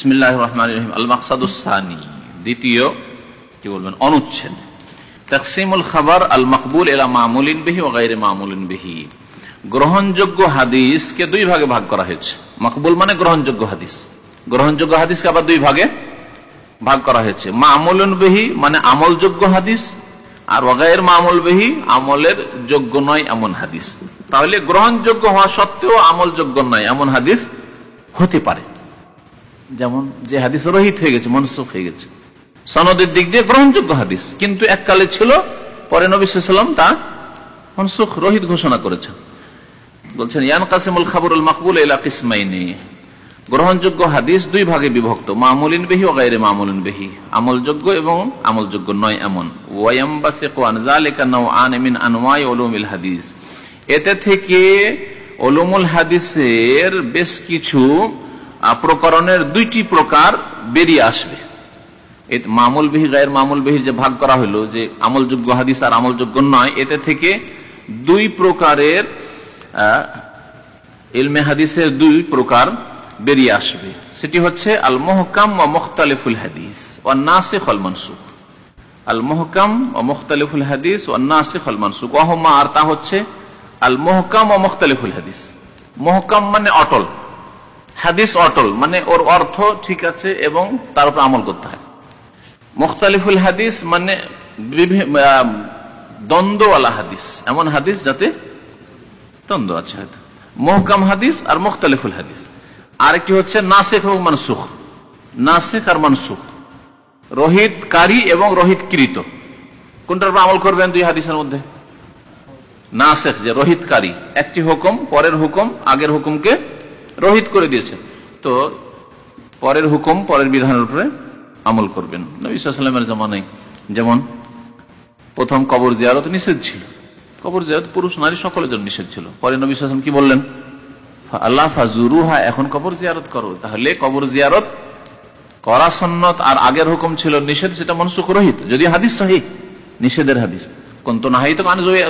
বিসমিল্লাহ রহমান রহিম আল মাকসাদুসানি দ্বিতীয়, কি বলবেন, অনুচ্ছেদ। তকসিমুল খাবার আল মকবুল এলা মামুলিন বিহি ও গাইরে মামুলিন বিহি। গ্রহণযোগ্য হাদিসকে দুই ভাগে ভাগ করা হয়েছে। মকবুল মানে গ্রহণযোগ্য হাদিস। গ্রহণযোগ্য হাদিসকে আবার দুই ভাগে ভাগ করা হয়েছে। মামুলুন বিহি মানে আমলযোগ্য হাদিস, আর ওগায়ের মামুল বিহি আমলের যোগ্য নয় এমন হাদিস। তাহলে গ্রহণযোগ্য হওয়া সত্ত্বেও আমলযোগ্য নয় এমন হাদিস হতে পারে। যেমন যে হাদিস রহিত হয়ে গেছে, মনসুখ হয়ে গেছে। সনদের দিক দিয়ে গ্রহণযোগ্য হাদিস। কিন্তু এককালে ছিল, পরে নবিসাম তা মনসুখ, রহিত ঘোষণা করেছেন। বলছেন, ইয়ান কাসিমুল খাবরুল মকবুল এলা কিসমাইনি। গ্রহণযোগ্য হাদিস দুই ভাগে বিভক্ত, মামুলিন বেহি ও গাইরে মামুলিন বেহি। আমলযোগ্য এবং আমলযোগ্য নয় এমন। হাদিস। এতে থেকে ওলুমুল হাদিসের বেশ কিছু প্রকরণের দুইটি প্রকার বেরিয়ে আসবে। মামুল বিহি গায়ের মামুল বিহির যে ভাগ করা হলো যে আমলযোগ্য হাদিস আর আমলযোগ্য নয়, এতে থেকে দুই প্রকারের ইলমে হাদিসের দুই প্রকার বেরিয়ে আসবে। সেটি হচ্ছে আল মোহকাম ও মুখতালিফুল হাদিস ও নাসিক আল মনসুখ। আল মোহকাম ও মুখতালিফুল হাদিস ও নাসিক আল মনসুখ। ওহমা আর তা হচ্ছে আল মোহকাম ও মুখতালিফুল হাদিস। মোহকাম মানে অটল। হাদিস অটল মানে ওর অর্থ ঠিক আছে এবং তার উপর আমল করতে হয়। মুখতালিফুল হাদিস মানে দ্বন্দ্বওয়ালা হাদিস, এমন হাদিস যাতে দ্বন্দ্ব আছে হয়তো। মহকাম হাদিস আর মুখতালিফুল হাদিস। আরেকটি হচ্ছে নাসেক এবং মানসুখ। নাসেক আর মানসুখ। রোহিত কারি এবং রোহিত কৃত কোনটার আমল করবেন দুই হাদিসের মধ্যে? নাসেক যে রোহিত কারি একটি হুকুম, পরের হুকুম, আগের হুকুমকে রোহিত করে দিয়েছে তো পরের হুকুম, পরের বিধানের উপরে আমল করবেন। নবীলামের জামানায় যেমন প্রথম কবর জিয়ারত নিষেধ ছিল, কবর জিয়ারত পুরুষ নারী সকলের জন্য নিষেধ ছিল। পরে নবী কি বললেন? আল্লাহ ফাজুরুহা এখন কবর জিয়ারত করো। তাহলে কবর জিয়ারত করা সন্ন্যত আর আগের হুকুম ছিল নিষেধ, সেটা মনসুখ রহিত। যদি হাদিস সহি নিষেধের হাদিস। কোন তো নাহি তো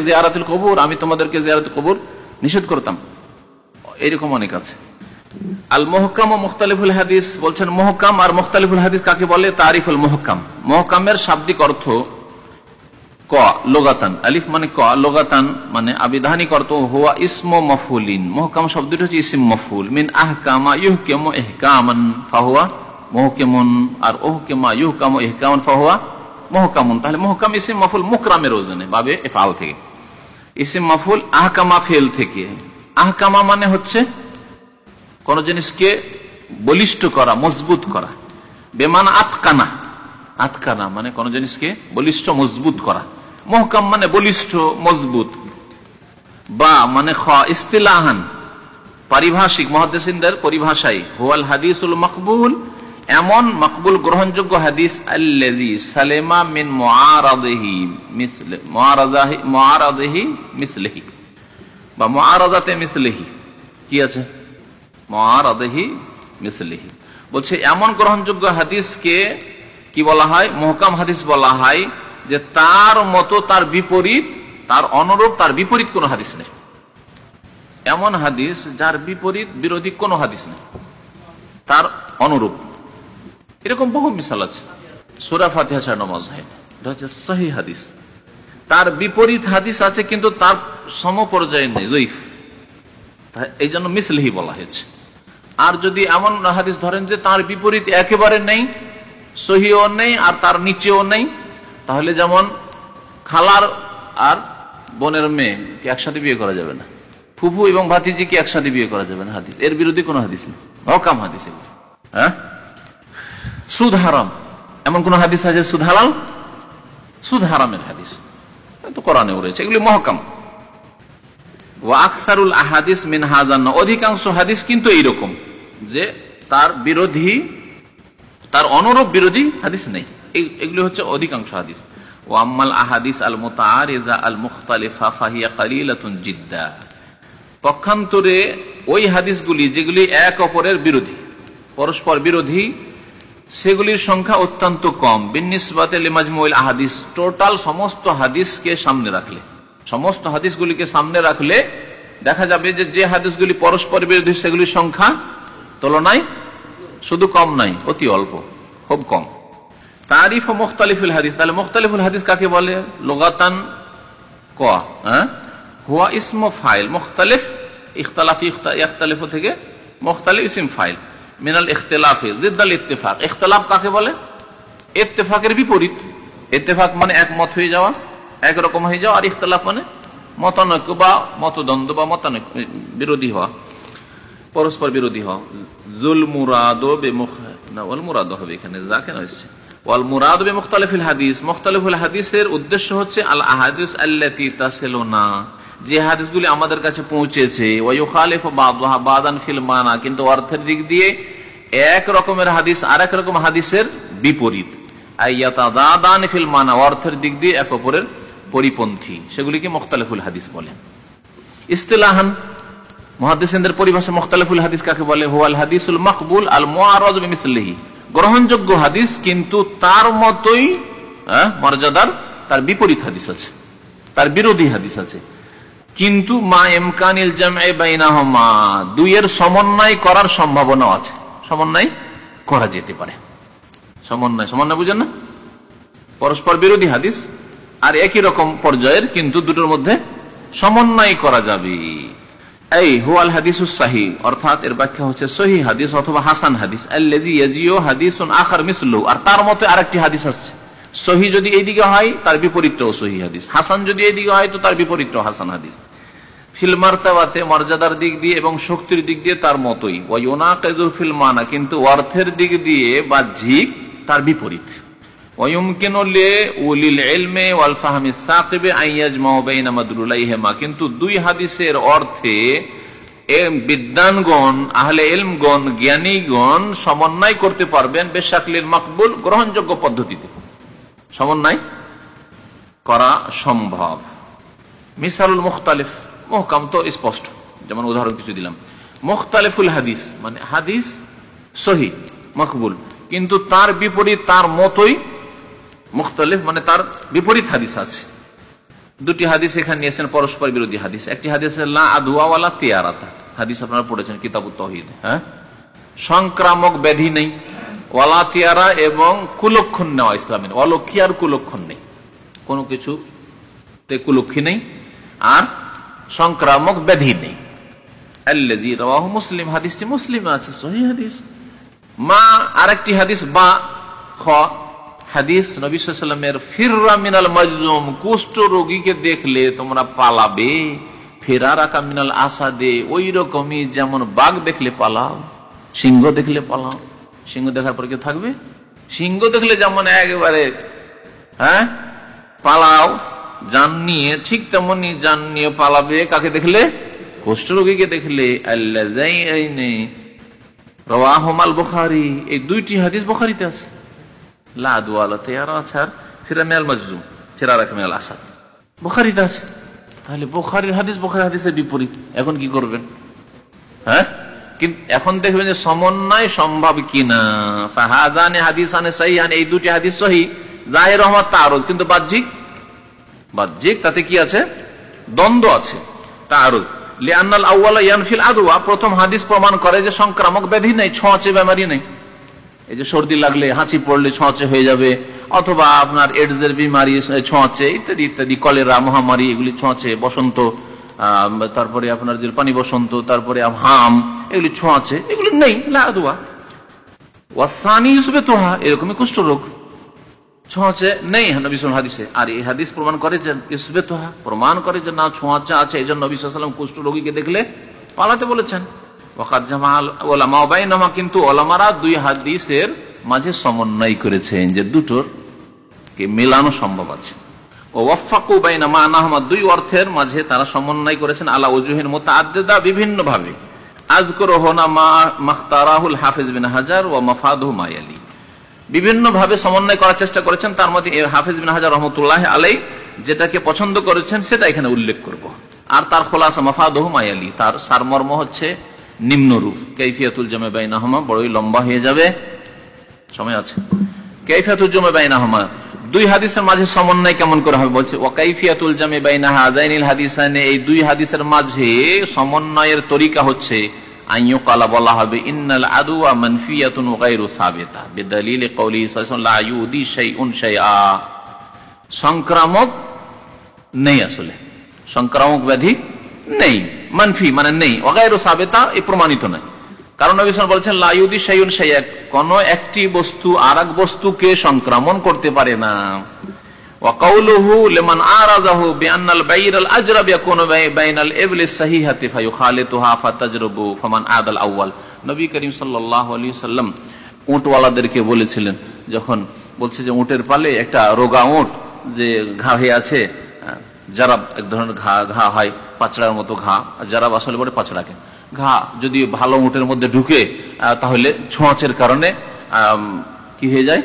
জিয়ারাতুল কবর, আমি তোমাদেরকে জিয়ারত কবর নিষেধ করতাম। এরকম অনেক আছে। আল মহকাম ও মুখতালিফুল হাদিস বলছেন, মহকাম আর মুখতালিফুল হাদিস কাকে বলে? তারিফুল মহকাম। মহকামের শাব্দিক অর্থ ক, লোগাতান। আলিফ মানে ক, লোগাতান মানে আবিধানিক অর্থ হুয়া ইসমো মফুলিন। মহকাম শব্দটি হচ্ছে ইসিম মফুল। মিন আহকামা ইহকেম এহকামান ফাহুয়া মহকেমন, আর ওহকেমা ইহকাম এহকামান ফাহুয়া মহকামন। তাহলে মহকাম ইসিম মফুল মুকরামের ওজনে, বাবে এফাল থেকে। ইসিম মফুল আহকামা ফেল থেকে। আহকামা মানে হচ্ছে কোন জিনিসকে বলিষ্ঠ করা, মজবুত করা। বেমান আতকানা। আতকানা মানে কোন জিনিসকে বলিষ্ঠ, মজবুত করা। মহকাম মানে বলিষ্ঠ, মজবুত। বা মানে খ, ইস্তিলাহান। পারিভাষিক মহাদেসিনদের পরিভাষায়, হুয়াল হাদিসুল মকবুল। এমন মকবুল গ্রহণযোগ্য হাদিস আল্লাজি সালেমা মিন মিসলে বা মুআরাদাতে মিসলিহি। কি আছে? বলছে, এমন গ্রহণযোগ্য হাদিসকে কি বলা হয়? মহকাম হাদিস বলা হয় যে তার মতো তার বিপরীত, তার অনুরূপ, তার বিপরীত কোন হাদিস নেই। এমন হাদিস যার বিপরীত বিরোধী কোন হাদিস নেই। তার অনুরূপ। এরকম বহু মিশাল আছে। সুরা ফাতিহা নমাজ হয় এটা হচ্ছে সহি হাদিস। তার বিপরীত হাদিস আছে, কিন্তু তার সম পর্যায়ে নেই, জয়ীফ। এই জন্য মিসলিহি বলা হয়েছে। আর যদি এমন হাদিস ধরেন যে তার বিপরীত একেবারে নেই, সহিও নেই আর তার নিচেও নেই, তাহলে যেমন খালার আর বোনের মেয়ে একসাথে বিয়ে করা যাবে না? ফুফু এবং ভাতিজি ভাতিজিকে একসাথে বিয়ে করা যাবে না হাদিস? এর বিরোধী কোন হাদিস নেই। অকাম হাদিস হ্যাঁ? সুদ হারাম। এমন কোন হাদিস আছে সুদ হালাল? সুদ হারামের হাদিস। তো রয়েছে। এগুলি মহকাম। আহাদিস মিন হাজান অধিকাংশ হাদিস কিন্তু এইরকম। যে তার বিরোধী, তার অনুরূপ বিরোধী হাদিস নেই। এগুলি হচ্ছে অধিকাংশ হাদিস। পক্ষান্তরে ওই হাদিসগুলি যেগুলি এক অপরের বিরোধী, পরস্পর বিরোধী, সেগুলির সংখ্যা অত্যন্ত কম। আহাদিস টোটাল সমস্ত হাদিসকে সামনে রাখলে, সমস্ত হাদিসগুলিকে সামনে রাখলে দেখা যাবে যে যে হাদিসগুলি পরস্পর বিরোধী, সেগুলির সংখ্যা তুলনায় শুধু কম নাই, অতি অল্প, খুব কম। তারিফ ও মুখতালিফুল হাদিস, তাহলে মুখতালিফুল হাদিস কাকে বলে? লোগাতান কোয়া হ্যাঁ? হুয়া ইসম ফাইল, মুখতালিফ, ইখতালাফি ইখতালিফ থেকে মুখতালিফ ইসম ফাইল, মিনাল ইখতলাফি, জিদ্দাল ইত্তেফাক। ইখতলাফ কাকে বলে? ইত্তেফাকের বিপরীত। ইত্তেফাক মানে একমত হয়ে যাওয়া, একরকম হয়ে যাওয়া, আর ইখতলাফ মানে মতানৈক্য বা মতদ্বন্দ্ব বা মতানৈক্য, বিরোধী হওয়া। পরস্পর বিরোধী হওয়া জুল মুরাদ মুরাদ হবে এখানে, যা কেন এসছে? হাদিস। হাদিসের উদ্দেশ্য হচ্ছে যে হাদিসগুলি আমাদের কাছে পৌঁছেছে কিন্তু অর্থের দিক দিয়ে হাদিস আর হাদিসের বিপরীত। অর্থের দিক দিয়ে এক অপরের পরিপন্থী। সেগুলিকে মুখতালিফুল হাদিস বলেন ইস্তেলাহান মহাদিসের পরিভাষা মুখতালিফুল হাদিস কাকে বলে? হুয়াল হাদিসুল মকবুল আল মুআরাদ গ্রহণযোগ্য হাদিস কিন্তু তার মতোই হ্যাঁ, মর্যাদার তার বিপরীত হাদিস আছে। তার বিরোধী হাদিস আছে। কিন্তু মা জামাইনাহমা দুইয়ের সমন্বয় করার সম্ভাবনা আছে। সমন্বয় করা যেতে পারে। সমন্বয় সমন্বয় বুঝেন না? পরস্পর বিরোধী হাদিস আর একই রকম পর্যায়ের কিন্তু দুটোর মধ্যে সমন্বয় করা যাবে। এই হুয়াল হাদিস সাহি, অর্থাৎ এর ব্যাখ্যা হচ্ছে সহি হাদিস অথবা হাসান হাদিস। হাদিস আখার মিসলু, আর তার মতে আরেকটি হাদিস আসছে। সহি যদি এইদিকে হয়, তার বিপরীতটাও সহি হাদিস। হাসান যদি এইদিকে হয়, তো তার বিপরীতটাও হাসান হাদিস। ফিল্মার্তাবাতে মর্যাদার দিক দিয়ে এবং শক্তির দিক দিয়ে তার মতোই। ওয়োনা কেজুর ফিল্মানা কিন্তু অর্থের দিক দিয়ে বাহ্যিক তার বিপরীত। কিন্তু দুই হাদিসের অর্থে বিদ্যানগণ আহলে এলমগণ জ্ঞানীগণ সমন্বয় করতে পারবেন বেশাকলিল মকবুল গ্রহণযোগ্য পদ্ধতিতে। সমন্বয় করা সম্ভব। মিসারুল মুখতালিফ, মহকাম তো স্পষ্ট। যেমন উদাহরণ কিছু দিলাম। মুখতালিফুল হাদিস মানে হাদিস সহি, মকবুল। কিন্তু তার বিপরীত, তার মতোই মুখতালিফ মানে তার বিপরীত হাদিস আছে। দুটি হাদিস এখানে নিয়েছেন, পরস্পর বিরোধী হাদিস। একটি হাদিস আদুয়াওয়ালা তিয়ারাতা। হাদিস আপনারা পড়েছেন কিতাব তহিদ হ্যাঁ? সংক্রামক ব্যাধি নেই। ওয়ালা তিয়ারা এবং কুলক্ষণ নেওয়া ইসলামের। অলক্ষী আর কুলক্ষণ নেই। কোনো কিছু কুলক্ষী নেই আর সংক্রামক ব্যাধি নেই। মুসলিম। হাদিসটি মুসলিম আছে সহি হাদিস। মা আরেকটি হাদিস, বা, খ। হাদিস নবীলামের ফিররা মিনাল মজুম কুষ্ঠ রোগীকে দেখলে তোমরা পালাবে। ফেরা রাখা মিনাল আসাদে ওই রকমই যেমন বাঘ দেখলে পালাও, সিংহ দেখলে পালাও। সিংহ দেখার পর কেউ থাকবে? সিংহ দেখলে যেমন একেবারে হ্যাঁ? পালাও, যান নিয়ে, ঠিক তেমনি যান নিয়ে পালাবে। কাকে দেখলে? কুষ্ঠ রোগীকে দেখলে। আল্লাহ বোখারি, এই দুইটি হাদিস বোখারিতে আছে। তাহলে বোখারির হাদিস হাদিসের এখন করবেন? হ্যাঁ? এখন দেখবেন যে সমন্বয় সম্ভব হাদিস আনে এই দুটি হাদিস তারজ কিন্তু তাতে কি আছে? দ্বন্দ্ব আছে। তারজ ইয়ানফিল আদুয়া প্রথম হাদিস প্রমাণ করে যে সংক্রামক ব্যাধি নেই, ছোঁয়াচে বেমারি নেই। এই যে সর্দি লাগলে হাঁচি পড়লে ছোঁয়াচে হয়ে যাবে, অথবা আপনার এডস এর বিমারি ছোঁয়াচে, ইত্যাদি ইত্যাদি, কলেরা, মহামারী, এগুলি ছোঁয়াচে, বসন্ত তারপরে আপনার যে পানি বসন্ত, তারপরে হাম, এগুলি ছোঁয়াচে, এগুলি নেই ওয়াসানি হিসেবে তোহা এরকমই কুষ্ঠ রোগ। ছোঁয়াচে নেই নবিসাম হাদিসে আর এই হাদিস প্রমাণ করে যে ইসবে তোহা প্রমাণ করে যে না, ছোঁয়াচা আছে, এই জন্য নবিসাম কুষ্ঠ রোগীকে দেখলে পালাতে বলেছেন। কিন্তু ওলামারা দুই হাদিসের মাঝে সমন্বয় করেছেন যে দুটোর কে মেলানো সম্ভব আছে। দুই অর্থের মাঝে তারা সমন্বয় করেছেন, আলা ওজুহের মতো আদ্দেদা বিভিন্ন ভাবে হাফিজ বিন হাজার ও মফাদ মায়ালি বিভিন্ন ভাবে সমন্বয় করার চেষ্টা করেছেন, তার মধ্যে হাফিজ বিন হাজার রহমতুল্লাহ আলাই যেটাকে পছন্দ করেছেন, সেটা এখানে উল্লেখ করব। আর তার খোলাসা মফাদ মায়ালি তার সারমর্ম হচ্ছে নিম্নরূপ কৈফিয়াতুল জমে বাইনাহমা, বড়ই লম্বা হয়ে যাবে। সময় আছে। কৈফিয়াতুল জমে বাইনাহমা, দুই হাদিসের মাঝে সমন্বয় কেমন করে হবে? বলছে ওয়াকাইফিয়াতুল জামে বাইনা হাজাইনিল হাদিসানে এই দুই হাদিসের মাঝে সমন্বয়ের তরিকা হচ্ছে আইয়ু কালা বলা হবে, ইন্নাল আদুয়া মানফিয়াতুন গায়রু সাবিতা বিদলিল কওলি লা ইউদি শাইউন শাইআ সংক্রামক নেই আসলে। সংক্রামক ব্যাধি নেই। মানফি মানে নেই। অগায়ের সাবেতা, এ প্রমাণিত নয়। কারণ নবীন বলছেন লাইউদি সাইন সাইয়াক কোন একটি বস্তু আর বস্তুকে সংক্রমণ করতে পারে না। নবী করিম সাল্লাম উঁটওয়ালাদেরকে বলেছিলেন, যখন বলছে যে উঁটের পালে একটা রোগা উঁট যে ঘা হয়ে আছে যারা এক ধরনের ঘা ঘা হয়, পাচড়ার মতো ঘা, যারা আসলে বলে পাচড়াকে। ঘা যদি ভালো উটের মধ্যে ঢুকে তাহলে ছোঁয়াচের কারণে কি হয়ে যায়?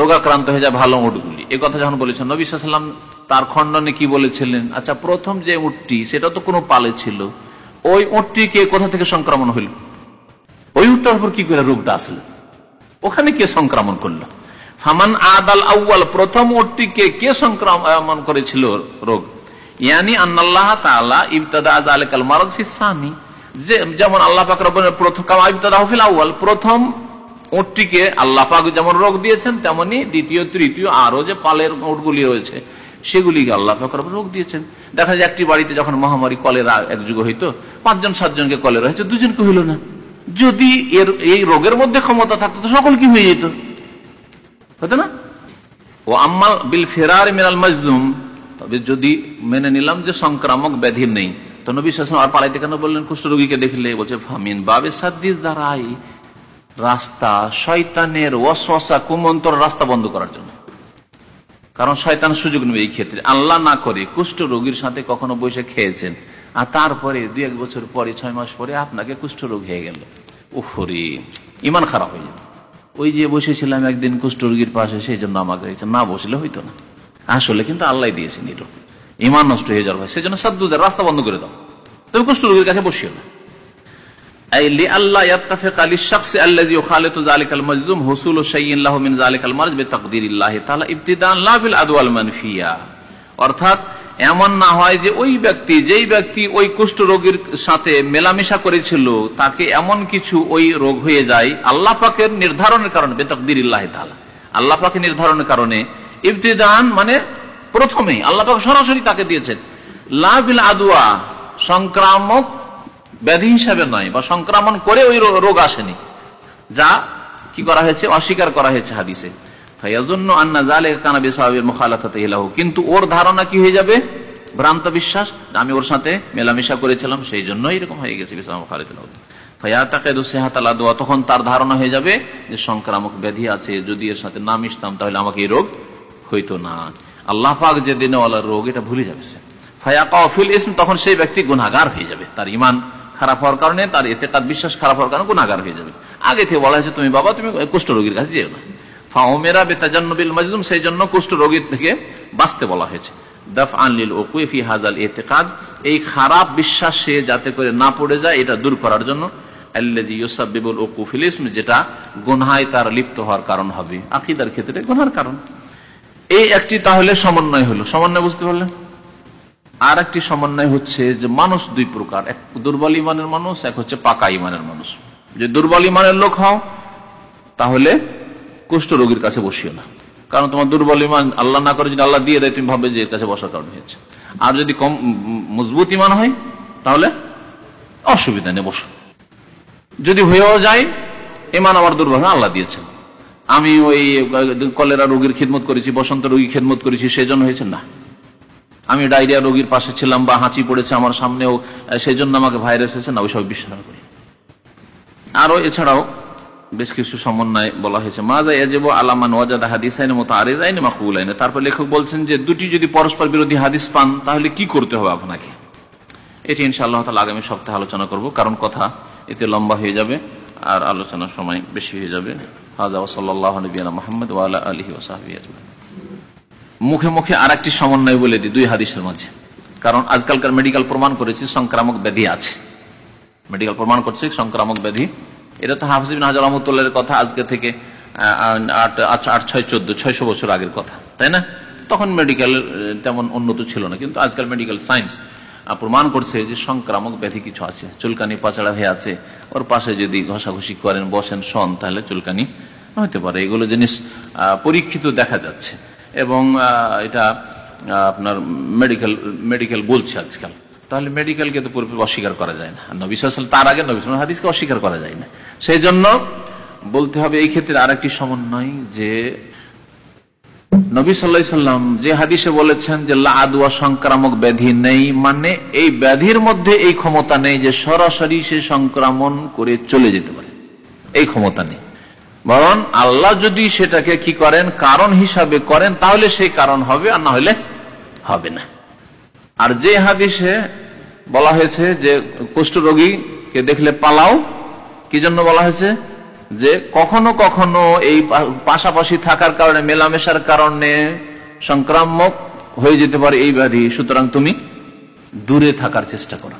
রোগাক্রান্ত হয়ে যায় ভালো উটগুলি এ কথা যখন বলেছেন, নবী সাল্লাম তার খণ্ডনে কি বলেছিলেন? আচ্ছা প্রথম যে উটটি, সেটা তো কোনো পালে ছিল। ওই উটটিকে কোথা থেকে সংক্রমণ হইল? ওই উটটার উপর কি করে রোগটা আসলো? ওখানে কে সংক্রমণ করল? ফামান আদাল আউ্বাল প্রথম উটটিকে কে সংক্রমণ করেছিল রোগ? ইয়ানি আন্নাল্লাহ তাআলা ইবতাদা যালিকাল মারাদ ফিস সানি। যে যেমন আল্লাহ পাক প্রথম কামা ইবতাদা প্রথম উটটিকে আল্লাহ পাক যেমন রোগ দিয়েছেন, তেমনি দ্বিতীয়, তৃতীয় আরও যে পালের ওটগুলি রয়েছে, সেগুলিকে আল্লাহ পাক রোগ দিয়েছেন। দেখা যায় একটি বাড়িতে যখন মহামারী কলেরা এক যুগ হইতো, পাঁচজন, সাতজনকে কলেরা হয়েছে দুজনকে হইল না। যদি এর, এই রোগের মধ্যে ক্ষমতা থাকতো, তো সকল কি হয়ে যেত। হতো না? ও আম্মাল বিল ফেরার মিনাল মাজলুম। তবে যদি মেনে নিলাম যে সংক্রামক ব্যাধি নেই, তো নবী শাসন আর পালাইতে কেন বললেন? কুষ্ঠরোগীকে দেখলে বলছে, ফামিন বাবে সাদ্দিস দ্বারাই রাস্তা শয়তানের ওয়াসওয়াসা কুমন্তর রাস্তা বন্ধ করার জন্য। কারণ শয়তান সুযোগ নেবে এই ক্ষেত্রে। আল্লাহ না করে কুষ্ঠ রোগীর সাথে কখনো বসে খেয়েছেন। আর তারপরে দুই এক বছর পরে, ছয় মাস পরে আপনাকে কুষ্ঠ রোগ হয়ে গেল। উফরে ইমান খারাপ হয়ে যাবে। ওই যে বসেছিলাম একদিন কুষ্ঠরোগীর পাশে, সেই জন্য আমাকে হয়েছে, না বসলে হইতো না। আসলে কিন্তু আল্লাহ দিয়েছে নিল ইমান নষ্ট হয়ে যাওয়ার হয় সেজন্য সাদ্দুদের রাস্তা বন্ধ করে দাও। তুমি কুষ্ঠরোগীর কাছে বসিও না। অর্থাৎ এমন না হয় যে ওই ব্যক্তি, যেই ব্যক্তি ওই কুষ্ঠ রোগীর সাথে মেলামেশা করেছিল, তাকে এমন কিছু ওই রোগ হয়ে যায়, আল্লাহ পাকের নির্ধারণের কারণে বেতকদির আল্লাহ পাকে নির্ধারণের কারণে, ইবতিদান মানে প্রথমেই, আল্লাহ পাক সরাসরি তাকে দিয়েছেন। লাভিল আদুয়া সংক্রামক ব্যাধি হিসাবে নয়, বা সংক্রমণ করে ওই রোগ আসেনি। যা কি করা হয়েছে? অস্বীকার করা হয়েছে হাদিসে। কিন্তু ওর ধারণা কি হয়ে যাবে? ভ্রান্ত বিশ্বাস? আমি ওর সাথে মেলামেশা করেছিলাম, সেই জন্য এরকম হয়ে গেছে তখন তার ধারণা হয়ে যাবে যে সংক্রামক ব্যাধি আছে, যদি এর সাথে না মিশতাম তাহলে আমাকে এই রোগ হইতো না। আল্লাহ পাক যে দিনওয়ালার রোগ, এটা ভুলে যাবে সে। ইসম, তখন সেই ব্যক্তি গুনাহগার হয়ে যাবে। তার ইমান খারাপ হওয়ার কারণে, তার এতে তার বিশ্বাস খারাপ হওয়ার কারণে গুনাহগার হয়ে যাবে। আগে থেকে বলা হয়েছে, তুমি বাবা, তুমি কুষ্ঠ রোগীর কাছে যেও না। ফাওমেরা বেতাজান্নবিল মাজলুম সেই জন্য কুষ্ঠ রোগীর থেকে বাঁচতে বলা হয়েছে। দফ আনলিল ওকুফি হাজাল এতেকাদ এই খারাপ বিশ্বাসে যাতে করে না পড়ে যায়, এটা দূর করার জন্য। যেটা গুনহায় তার লিপ্ত হওয়ার কারণ হবে। আকিদার ক্ষেত্রে গুনহার কারণ। এই একটি তাহলে সমন্বয় হলো। সমন্বয় বুঝতে পারলেন? আর একটি সমন্বয় হচ্ছে যে মানুষ দুই প্রকার। এক দুর্বল ইমানের মানুষ, এক হচ্ছে পাকা ইমানের মানুষ। যে দুর্বল ইমানের লোক হও, তাহলে কুষ্ঠ রোগীর কাছে বসিও না। কারণ তোমার দুর্বল ইমান আল্লাহ না করে যদি আল্লাহ দিয়ে দেয়, তুমি ভাবে যে এর কাছে বসার কারণ হয়েছে। আর যদি কম মজবুত ইমান হয়, তাহলে অসুবিধা নেই, বসো। যদি হয়েও যায়, ইমান আমার দুর্বল আল্লাহ দিয়েছেন। আমি ওই কলেরা রোগীর খিদমত করেছি, বসন্ত রোগী খেদমত করেছি, সেজন্য হয়েছে না। আমি ডায়রিয়া রোগীর পাশে ছিলাম বা হাঁচি পড়েছে আমার সামনেও সেই জন্য আমাকে ভাইরাস এসেছে না, ওইসব বিশ্বাস করি। আরও এছাড়াও বেশ কিছু সমন্বয় বলা হয়েছে। মাজা এজেব আলামান ওয়াজাদ হাদিসাইন মতো আরেজাইন মাকুলাইনে। তারপর লেখক বলছেন যে, দুটি যদি পরস্পর বিরোধী হাদিস পান, তাহলে কি করতে হবে আপনাকে? এটি ইনশাআল্লাহ তাআলা আগামী সপ্তাহে আলোচনা করব। কারণ কথা এতে লম্বা হয়ে যাবে আর আলোচনার সময় বেশি হয়ে যাবে। হাজা ওসল্লাহ নবীনা মোহাম্মদ ওয়ালা আলহি ওসাহাবি মুখে মুখে আর একটি সমন্বয় বলে দিই, দুই হাদিসের মাঝে। কারণ আজকালকার মেডিকেল প্রমাণ করেছে, সংক্রামক ব্যাধি আছে। মেডিকেল প্রমাণ করছে, সংক্রামক ব্যাধি এটা তো হাফিজ হাজার রহমতুল্লাহের কথা আজকে থেকে আট ছয়, চোদ্দ, ছয়শো বছর আগের কথা, তাই না? তখন মেডিকেল তেমন উন্নত ছিল না, কিন্তু আজকাল মেডিকেল সায়েন্স প্রমাণ করছে যে সংক্রামক ব্যাধি কিছু আছে। চুলকানি পাচাড়া হয়ে আছে, ওর পাশে যদি ঘষাঘষি করেন, বসেন, শন, তাহলে চুলকানি হতে পারে। এগুলো জিনিস পরীক্ষিত দেখা যাচ্ছে। এবং এটা আপনার মেডিকেল মেডিকেল বলছে আজকাল। তাহলে মেডিকেলকে তো পুরোপুরি অস্বীকার করা যায় না। নবী তার আগে নবী হাদিসকে অস্বীকার করা যায় না। সেই জন্য বলতে হবে এই ক্ষেত্রে আর একটি সমন্বয় যে নবী সাল্লাহ সাল্লাম যে হাদিসে বলেছেন যে আদুয়া সংক্রামক ব্যাধি নেই মানে এই ব্যাধির মধ্যে এই ক্ষমতা নেই যে সরাসরি সে সংক্রমণ করে চলে যেতে পারে। এই ক্ষমতা নেই। বরং আল্লাহ যদি সেটাকে কি করেন, কারণ হিসাবে করেন, তাহলে সেই কারণ হবে আর না হলে হবে না। আর যে হাদিসে বলা হয়েছে যে কুষ্ঠরোগীকে দেখলে পালাও, কি জন্য বলা হয়েছে? যে কখনো কখনো এই পাশাপাশি থাকার কারণে, মেলামেশার কারণে সংক্রামক হয়ে যেতে পারে এই ব্যাধি। সুতরাং তুমি দূরে থাকার চেষ্টা করো।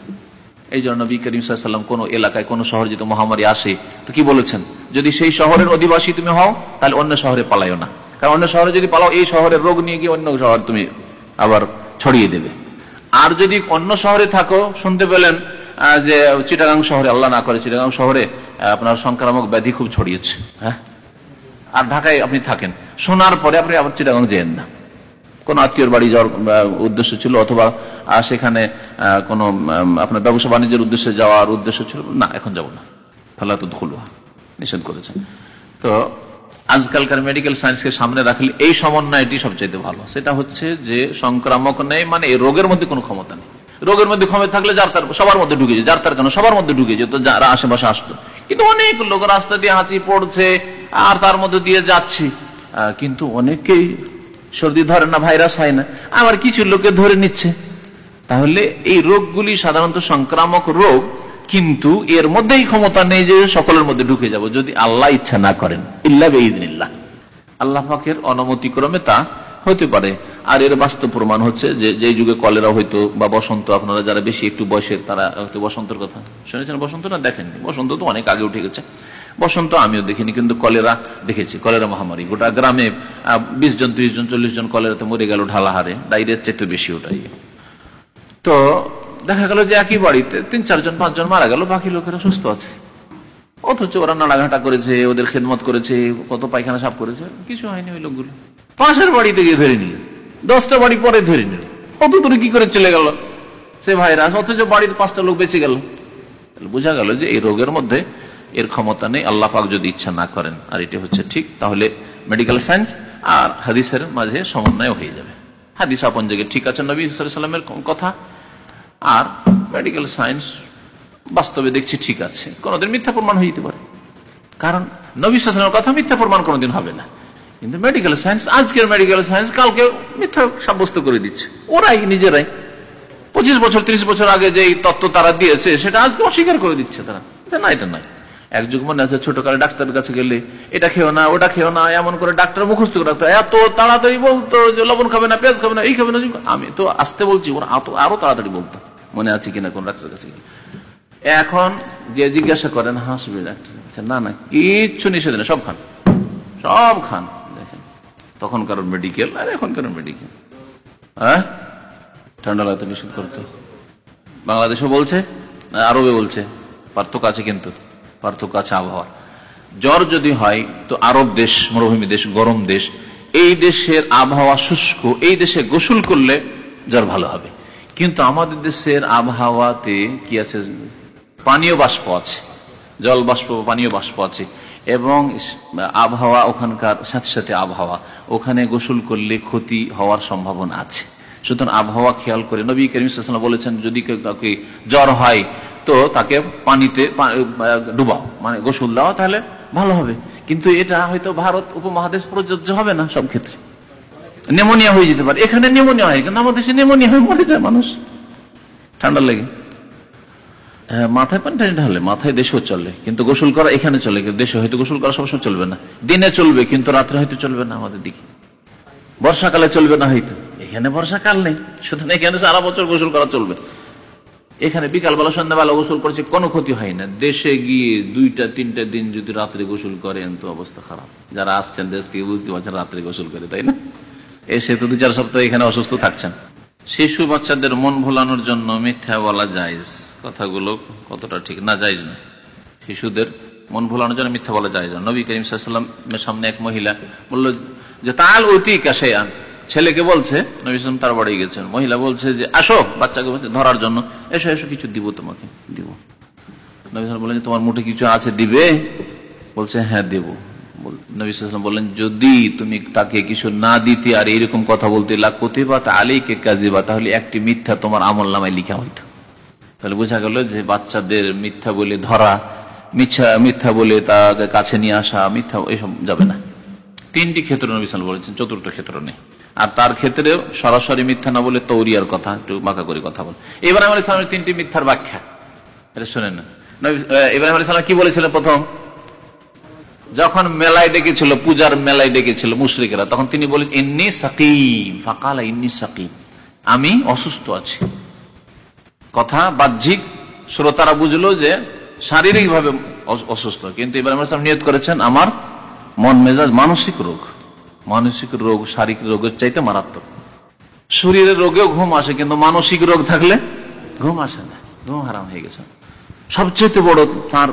এই জন্য নবী করিম সাল্লাম কোন এলাকায়, কোন শহর যদি মহামারী আসে, তো কি বলেছেন? যদি সেই শহরের অধিবাসী তুমি হও, তাহলে অন্য শহরে পালাইও না। কারণ অন্য শহরে যদি পালাও, এই শহরের রোগ নিয়ে গিয়ে অন্য শহর তুমি আবার ছড়িয়ে দেবে। আর যদি অন্য শহরে থাকো, শুনতে পেলেন যে চিটাগাং শহরে, আল্লাহ না করে, চিটাগাং শহরে আপনার সংক্রামক ব্যাধি খুব ছড়িয়েছে হ্যাঁ? আর ঢাকায় আপনি থাকেন, শোনার পরে আপনি আবার চিটাগাং যেন না। কোন আত্মীয়র বাড়ি যাওয়ার উদ্দেশ্য ছিল, অথবা সেখানে কোনো আপনার ব্যবসা বাণিজ্যের উদ্দেশ্যে যাওয়ার উদ্দেশ্য ছিল, না, এখন যাব না। ফালা তো খুলবা নিষেধ করেছেন। তো আজকালকার মেডিকেল সায়েন্সকে সামনে রাখলে এই সমন্বয়টি সবচাইতে ভালো। সেটা হচ্ছে যে সংক্রামক নেই মানে এই রোগের মধ্যে কোনো ক্ষমতা নেই। রোগের মধ্যে ক্ষমতা থাকলে যার তার, সবার মধ্যে ঢুকে যায়, যার তার কেন? সবার মধ্যে ঢুকে যেত, যারা আশেপাশে আসতো। কিন্তু অনেক লোক রাস্তা দিয়ে হাঁচি পড়ছে, আর তার মধ্যে দিয়ে যাচ্ছে। কিন্তু অনেকেই সর্দি ধরে না, ভাইরাস হয় না, আবার কিছু লোকে ধরে নিচ্ছে। তাহলে এই রোগগুলি সাধারণত সংক্রামক রোগ কিন্তু এর মধ্যেই ক্ষমতা নেই যে সকলের মধ্যে ঢুকে যাব, যদি আল্লাহ ইচ্ছা না করেন। ইল্লা বেইদিনিল্লাহ আল্লাহ পাকের অনুমতিক্রমে তা হতে পারে। আর এর বাস্তব প্রমাণ হচ্ছে যে যে যুগে কলেরা হইতো বা বসন্ত, আপনারা যারা বেশি একটু বয়সের, তারা হয়তো বসন্তের কথা শুনেছেন। বসন্ত না দেখেননি? বসন্ত তো অনেক আগে উঠে গেছে। বসন্ত আমিও দেখিনি, কিন্তু কলেরা দেখেছি। কলেরা মহামারী। গোটা গ্রামে বিশ জন, ত্রিশ জন, চল্লিশ জন কলেরাতে মরে গেল ঢালাহারে। ডাইরিয়ার চেয়ে বেশি ওটাই। তো দেখা গেল যে একই বাড়িতে তিন, চারজন, পাঁচজন মারা গেল, বাকি লোকেরা সুস্থ আছে। অথচ ওরা নাড়াঘাটা করেছে, ওদের খেদমত করেছে, কত পায়খানা সাফ করেছে, কিছু হয়নি ওই লোকগুলো। পাশের বাড়িতে গিয়ে ধরে নিল দশটা বাড়ি পরে ধরে নিল অত দূরে কি করে চলে গেল? সে ভাইরাস অথচ বাড়ির পাঁচটা লোক বেঁচে গেল। বোঝা গেল যে এই রোগের মধ্যে এর ক্ষমতা নেই, আল্লাহ পাক যদি ইচ্ছা না করেন, আর এটি হচ্ছে ঠিক, তাহলে মেডিকেল সায়েন্স আর হাদিসের মাঝে সমন্বয় হয়ে যাবে। হাদিস আপন জায়গায় ঠিক আছে নবী সাল্লামের কথা আর মেডিকেল সায়েন্স বাস্তবে দেখছি ঠিক আছে। কোনদিন মিথ্যা প্রমাণ হয়ে যেতে পারে। কারণ নবী শাসনের কথা মিথ্যা প্রমাণ কোনোদিন হবে না। কিন্তু মেডিকেল সায়েন্স আজকের মেডিকেল সায়েন্স কালকে মিথ্যা সাব্যস্ত করে দিচ্ছে। ওরাই, নিজেরাই। পঁচিশ বছর, ত্রিশ বছর আগে যে তত্ত্ব তারা দিয়েছে, সেটা আজকে অস্বীকার করে দিচ্ছে তারা। না এটা নয় এক যুগ মনে আছে, ছোটকালে ডাক্তারের কাছে গেলে, এটা খেও না, ওটা খেও না, এমন করে ডাক্তার মুখস্থ রাখতো। এত তাড়াতাড়ি বলতো যে, লবণ খাবে না, পেঁয়াজ খাবে না, এই খাবে না। আমি তো আসতে বলছি, ওরা আরও তাড়াতাড়ি বলতো। মনে আছে কিনা কোন ডাক্তারের কাছে এখন যে জিজ্ঞাসা করেন হাসবে ডাক্তার আচ্ছা, না না কিচ্ছু নিষেধ নেই সব খান। সব খান দেখেন। তখন কারণ মেডিকেল আর এখন কারণ মেডিকেল হ্যাঁ? ঠান্ডা লাগতে নিষেধ করতো। বাংলাদেশও বলছে আরবে বলছে পার্থক্য আছে কিন্তু পার্থক্য আছে আবহাওয়া জ্বর যদি হয় তো আরব দেশ মরুভূমি দেশ গরম দেশ এই দেশের আবহাওয়া শুষ্ক এই দেশে গোসল করলে জ্বর ভালো হবে। কিন্তু আমাদের দেশের আবহাওয়াতে কি আছে? পানীয় বাষ্প আছে, জল বাষ্প, পানীয় বাষ্প আছে, এবং আবহাওয়া ওখানকার সাথে সাথে আবহাওয়া। ওখানে গোসল করলে ক্ষতি হওয়ার সম্ভাবনা আছে। সুতরাং আবহাওয়া খেয়াল করে, নবী করিম সাল্লাম বলেছেন, যদি কেউ কাউকে জ্বর হয়, তো তাকে পানিতে ডুবাও মানে গোসল দাও, তাহলে ভালো হবে। কিন্তু এটা হয়তো ভারত উপমহাদেশ প্রযোজ্য হবে না সব ক্ষেত্রে। নেমোনিয়া হয়ে যেতে পারে। এখানে নেমোনিয়া হয় কিন্তু আমাদের দেশে নেমোনিয়া হয়ে মরে যায় মানুষ। ঠান্ডা লেগে। হ্যাঁ, মাথায় মাথায় দেশেও চলে কিন্তু গোসল করা এখানে চলে দেশে হয়তো গোসল করা সবসময় চলবে না। দিনে চলবে কিন্তু রাত্রে হয়তো চলবে না আমাদের দিকে। বর্ষাকালে চলবে না হয়তো। এখানে বর্ষাকাল নেই সুতরাং এখানে সারা বছর গোসল করা চলবে। এখানে বিকালবেলা সন্ধ্যাবেলা গোসল করছে কোনো ক্ষতি হয় না। দেশে গিয়ে দুইটা তিনটা দিন যদি রাত্রে গোসল করেন তো অবস্থা খারাপ। যারা আসছেন দেশ থেকে বুঝতে পারছেন রাত্রে গোসল করে তাই না? এসে তো দু চার সপ্তাহ এখানে অসুস্থ থাকছেন। শিশু বাচ্চাদের মন ভোলানোর জন্য মিথ্যা বলা যায় কথাগুলো কতটা ঠিক না যায় না শিশুদের মন ভোলানোর জন্য মিথ্যা বলা যায় না নবী করিম সাল্লামের সামনে এক মহিলা বলল যে, তাল অতি কাশে আন ছেলেকে বলছে, নবী তার বাড়ি গেছেন। মহিলা বলছে যে, আসো বাচ্চাকে ধরার জন্য। এসো এসো, কিছু দিব তোমাকে। দিব। নবী সাল্লাম বললেন তোমার মুঠে কিছু আছে, দিবে? বলছে হ্যাঁ দেব। নবী সাল্লাম বললেন যদি তুমি তাকে কিছু না দিতে আর এইরকম কথা বলতে লাগতে বা আলীকে কাজে বা তাহলে একটি মিথ্যা তোমার আমল নামায় লিখা হইতো। তাহলে বোঝা গেল যে বাচ্চাদের মিথ্যা বলে ধরা মিথ্যা মিথ্যা বলে তাদের কাছে নিয়ে আসা মিথ্যা এসব যাবে না। তিনটি ক্ষেত্র নবী সাল্লাম বলেছেন চতুর্থ ক্ষেত্র নেই। আর তার ক্ষেত্রে সরাসরি মিথ্যা না বলে তৌরিয়ার কথা একটু বাঁকা করে কথা বল। এবার আলী সালামের তিনটি মিথ্যার ব্যাখ্যা। এটা শোনেন না। নবী- আহ, ইব্রাহিম আলী সালাম কি বলেছিলেন প্রথম? যখন মেলায় ডেকেছিল, পূজার মেলায় ডেকেছিল মুশরিকেরা, তখন তিনি বলে ইন্নি সাকিম। ফাকালা, ইন্নি সাকিম। আমি অসুস্থ আছি। কথা বাহ্যিক, শ্রোতারা বুঝলো যে শারীরিক ভাবে অসুস্থ। কিন্তু ইব্রাহিম নিয়ত করেছেন, আমার মন মেজাজ মানসিক রোগ। মানসিক রোগ, শারীরিক রোগের চাইতে মারাত্মক। শরীরের রোগেও ঘুম আসে, কিন্তু মানসিক রোগ থাকলে ঘুম আসে না, ঘুম হারাম হয়ে গেছে। সবচেয়ে বড় তার